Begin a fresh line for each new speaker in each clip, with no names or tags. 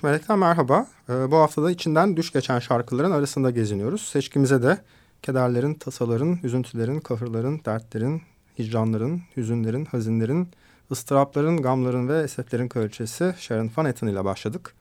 13 Melek'ten merhaba. Ee, bu haftada içinden düş geçen şarkıların arasında geziniyoruz. Seçkimize de kederlerin, tasaların, üzüntülerin, kahırların, dertlerin, hicranların, hüzünlerin, hazinlerin, ıstırapların, gamların ve eseflerin kraliçesi Sharon Van Etten ile başladık.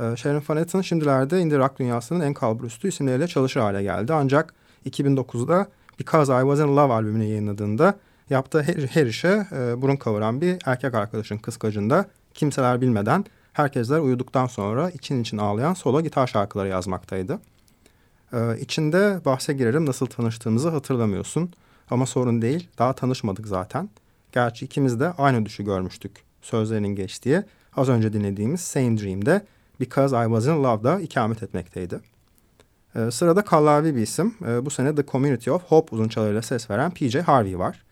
Ee, Sharon Van Etten şimdilerde indie rock dünyasının en kalburüstü isimleriyle çalışır hale geldi. Ancak 2009'da Because I Was In Love albümünü yayınladığında yaptığı her, her işe e, burun kavuran bir erkek arkadaşın kıskacında kimseler bilmeden herkesler uyuduktan sonra için için ağlayan solo gitar şarkıları yazmaktaydı. Ee, içinde bahse girerim nasıl tanıştığımızı hatırlamıyorsun. Ama sorun değil daha tanışmadık zaten. Gerçi ikimiz de aynı düşü görmüştük sözlerinin geçtiği az önce dinlediğimiz Same Dream'de Because I Was In Love'da ikamet etmekteydi. Ee, sırada kallavi bir isim. Ee, bu sene The Community of Hope uzunçalarıyla ses veren PJ Harvey var.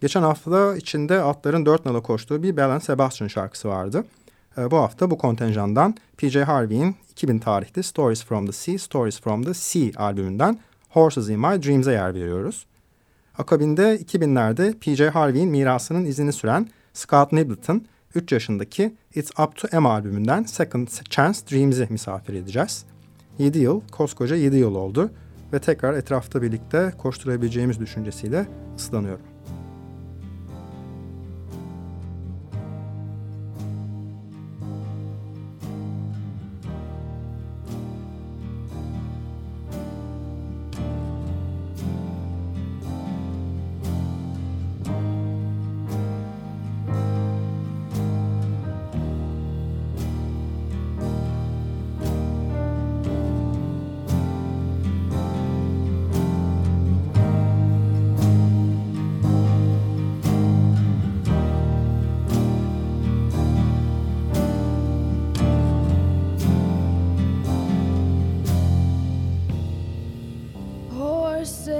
Geçen haftada içinde atların dört nala koştuğu bir Belen Sebastian şarkısı vardı. Ee, bu hafta bu kontenjandan PJ Harvey'in 2000 tarihli Stories from the Sea, Stories from the Sea albümünden Horses in My Dreams'e yer veriyoruz. Akabinde 2000'lerde PJ Harvey'in mirasının izini süren Scott Nibleton 3 yaşındaki It's Up to Emma albümünden Second Chance Dreams'i misafir edeceğiz. 7 yıl, koskoca 7 yıl oldu ve tekrar etrafta birlikte koşturabileceğimiz düşüncesiyle ıslanıyorum.
course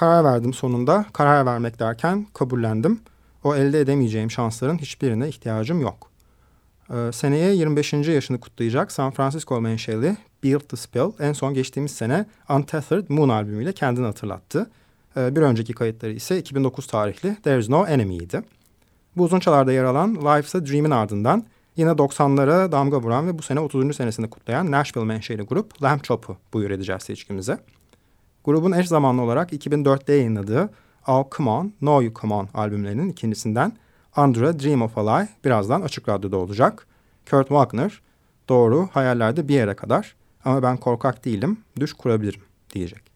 Karar verdim sonunda. Karar vermek derken kabullendim. O elde edemeyeceğim şansların hiçbirine ihtiyacım yok. Ee, seneye 25. yaşını kutlayacak San Francisco menşeli Build the Spell en son geçtiğimiz sene Untethered Moon albümüyle kendini hatırlattı. Ee, bir önceki kayıtları ise 2009 tarihli There's No Enemy'ydi. Bu uzun çalarda yer alan Life's a Dream'in ardından yine 90'lara damga vuran ve bu sene 30. senesini kutlayan Nashville menşeli grup Lamb Chop'u buyur edeceğiz seçkimize. Grubun eş zamanlı olarak 2004'te yayınladığı Oh Come On, No You Come On albümlerinin ikincisinden Under Dream of a Lie birazdan Açık Radyo'da olacak. Kurt Wagner, doğru hayallerde bir yere kadar ama ben korkak değilim, düş kurabilirim diyecek.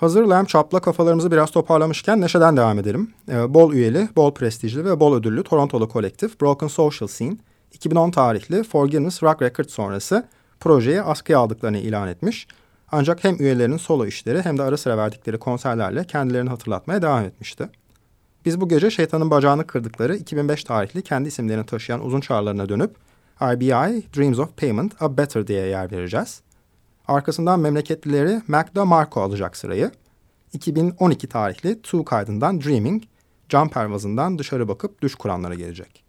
Hazır Lamb Chop'la kafalarımızı biraz toparlamışken Neşe'den devam edelim. Ee, bol üyeli, bol prestijli ve bol ödüllü Torontolu kolektif Broken Social Scene, 2010 tarihli Forgiveness Rock Records sonrası projeyi askıya aldıklarını ilan etmiş. Ancak hem üyelerinin solo işleri hem de ara sıra verdikleri konserlerle kendilerini hatırlatmaya devam etmişti. Biz bu gece şeytanın bacağını kırdıkları 2005 tarihli kendi isimlerini taşıyan uzun çağrılarına dönüp IBI Dreams of Payment A Better diye yer vereceğiz. Arkasından memleketlileri Magda Marco alacak sırayı. 2012 tarihli Two kaydından Dreaming, cam pervazından dışarı bakıp düş kuranlara gelecek.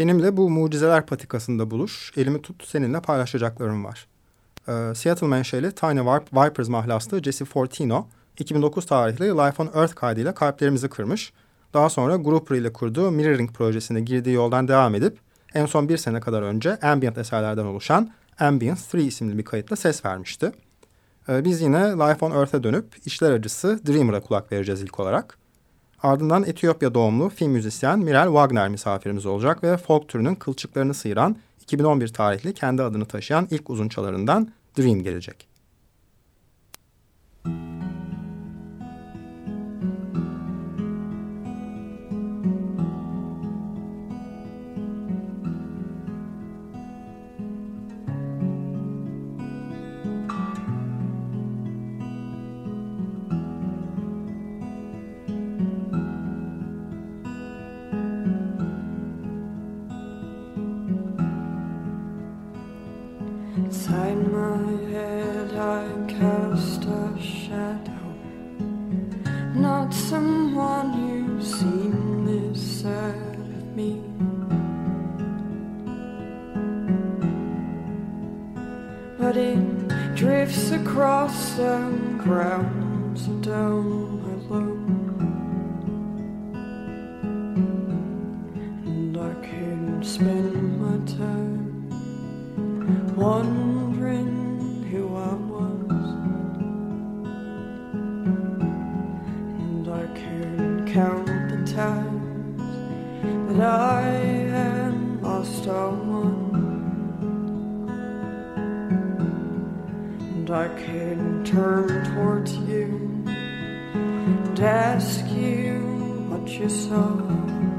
Benimle bu mucizeler patikasında buluş, elimi tut seninle paylaşacaklarım var. Ee, Seattle menşeli Tiny Vip Vipers mahlaslı Jesse Fortino, 2009 tarihli Life on Earth kaydıyla kalplerimizi kırmış. Daha sonra Grouper ile kurduğu Mirroring projesine girdiği yoldan devam edip en son bir sene kadar önce ambient eserlerden oluşan Ambience 3 isimli bir kayıtla ses vermişti. Ee, biz yine Life on Earth'e dönüp işler acısı Dreamer'a kulak vereceğiz ilk olarak. Ardından Etiyopya doğumlu film müzisyen Mirel Wagner misafirimiz olacak ve folk türünün kılçıklarını sıyıran 2011 tarihli kendi adını taşıyan ilk uzunçalarından Dream gelecek.
Inside someone who's seen this side of me. But it drifts across the grounds down my low. And I can spend my time wondering count the times that I had lost one, and I can turn towards you and ask you what you saw.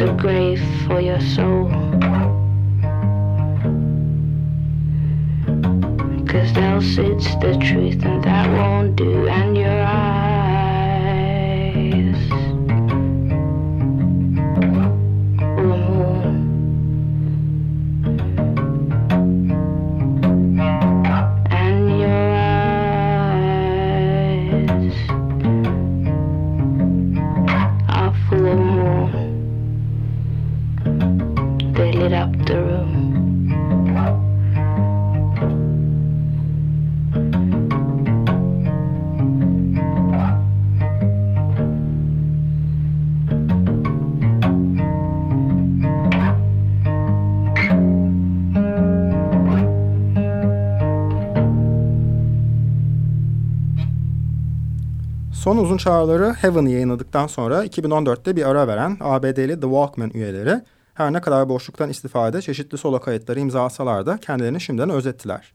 is a grave for your soul. Cause they'll sits the truth and that won't do, and your eyes.
Son uzun çağrıları Heaven'ı yayınladıktan sonra 2014'te bir ara veren ABD'li The Walkman üyeleri her ne kadar boşluktan istifade çeşitli solo kayıtları imzalasalar da kendilerini şimdiden özettiler.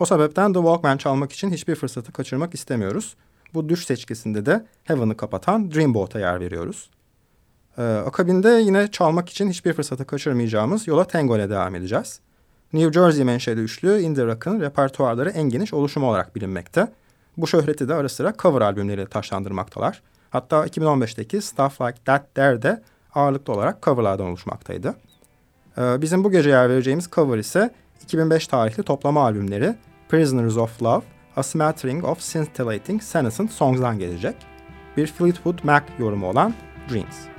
O sebepten The Walkman çalmak için hiçbir fırsatı kaçırmak istemiyoruz. Bu düş seçkisinde de Heaven'ı kapatan Dreamboat'a yer veriyoruz. Ee, akabinde yine çalmak için hiçbir fırsatı kaçırmayacağımız yola Tango'le devam edeceğiz. New Jersey menşeli üçlü indie rock'ın repertuarları en geniş oluşumu olarak bilinmekte. Bu şöhreti de ara sıra cover albümleriyle taşlandırmaktalar. Hatta 2015'teki Stuff Like That There ağırlıklı olarak coverlardan oluşmaktaydı. Ee, bizim bu gece yer vereceğimiz cover ise 2005 tarihli toplama albümleri Prisoners of Love, A Smattering of Scintillating Senescent Songs'dan gelecek. Bir Fleetwood Mac yorumu olan Dreams.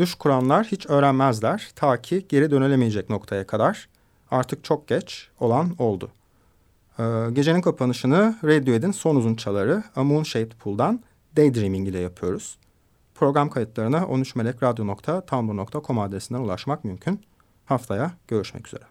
Düş kuranlar hiç öğrenmezler ta ki geri dönülemeyecek noktaya kadar. Artık çok geç olan oldu. Ee, gecenin kapanışını Radiohead'in son uzun çaları A Moon Shaped Pool'dan Daydreaming ile yapıyoruz. Program kayıtlarına 13melekradyo.tumblr.com adresinden ulaşmak mümkün. Haftaya görüşmek üzere.